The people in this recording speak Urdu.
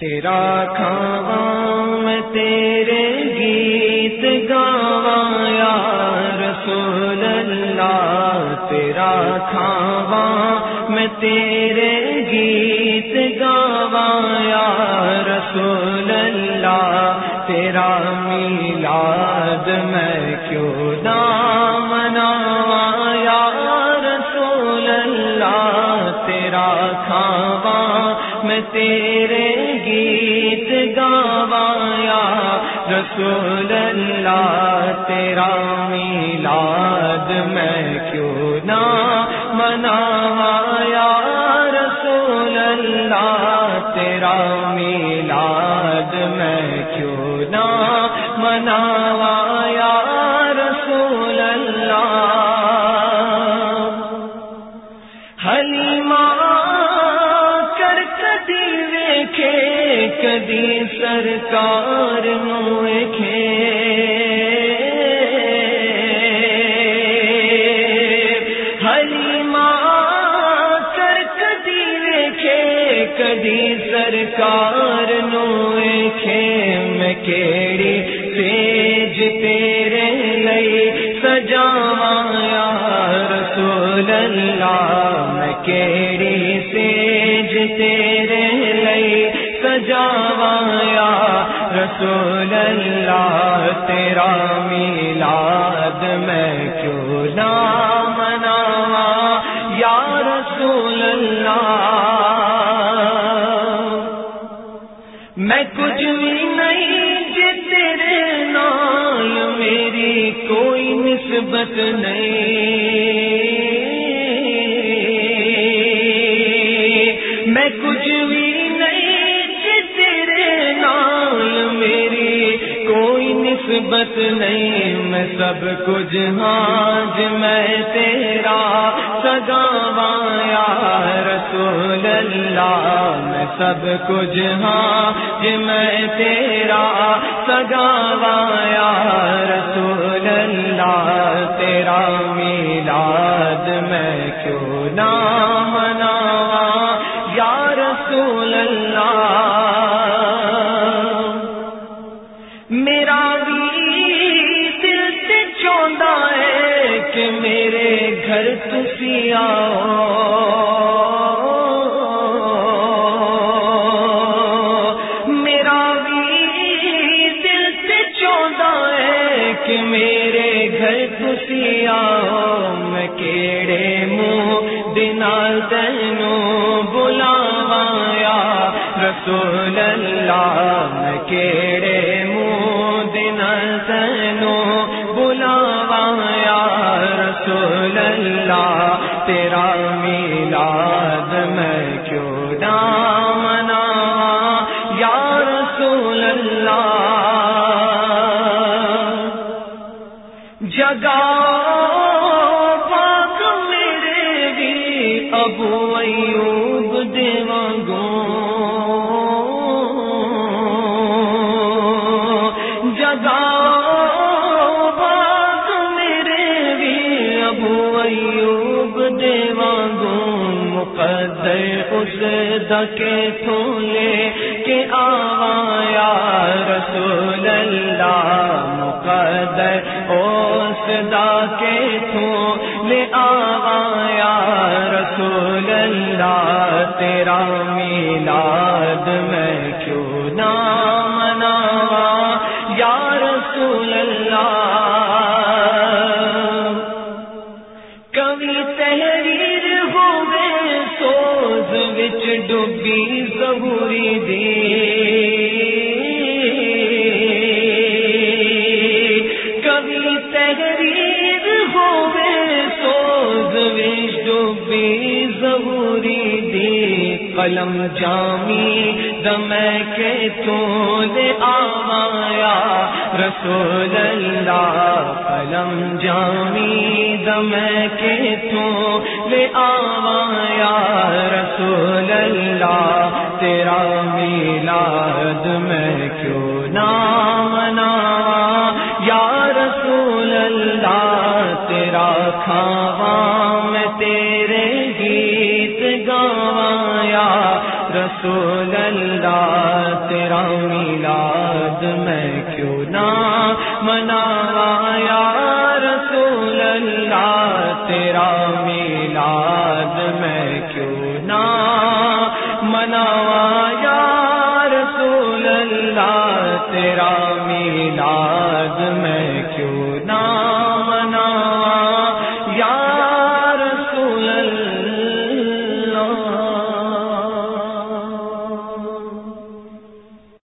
تیرا کھاواں میں تیرے گیت گاواں، یا رسول اللہ تیرا کھاواں میں تیرے گیت گاواں، یا رسول اللہ تیرا میلاد میں کیوں نہ مناواں، یا رسول اللہ تیرا کھاواں میں تیرے گیت گاوایا، رسول اللہ، تیرا میلاد میں کیوں نہ مناوایا؟ رسول اللہ، تیرا میلاد میں کیوں نہ مناوایا؟ رسول اللہ کدی سرکار نوکھے حلیمہ کر کدی ویکھے کدی سرکار نوکھے میں کیڑی سیج تیرے لئی سجاوایا رسول اللہ۔ میں کیڑی سیج تیرے لئی سجاوایا رسول اللہ تیرا میلاد میں کیوں نہ مناوا؟ یا رسول اللہ، میں کچھ بھی نہیں جی تیرے نال میری کوئی نسبت نہیں۔ میں کچھ بھی نسبت نہیں، میں سب کچھ ہاں میں تیرا سگاوایا رسول اللہ۔ میں سب کچھ ہاں میں تیرا سگاوایا رسول اللہ۔ تیرا میلاد میں کیوں نہ میرا بھی دل سے چوندا ہے کہ میرے گھر تسی آؤ۔ میرا بھی دل سے چوندا ہے کہ میرے گھر تسی آؤ۔ میں کیڑے منہ دنا تینوں بلاوایا۔ رسول اللہ، میں کیڑے اللہ تیرا میلاد میں کیوں نہ مناوا یا رسول اللہ جگا پاک میرے بھی ابو ایوب دیوانگو مقدر اس دکے پھولے کے آوایا رسول اللہ مقدر، اس دکے کے تھو لے آوایا رسول اللہ تیرا میلاد میں کیوں نہ وچ ڈوبی ظہوری دی۔ کبھی تحریر ہوئے سوز وچ ڈوبی ظہوری دی۔ قلم جامی دم کے تو دے آوایا، رسول اللہ قلم جامی دم کے تو لے آوایا۔ رسول اللہ، تیرا میلاد میں کیوں نہ مناوا یا رسول اللہ، تیرا کھاوا میں تیرے گیت گاوایا رسول اللہ، تیرا میلاد میں کیوں نہ مناوا